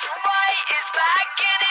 Right is back in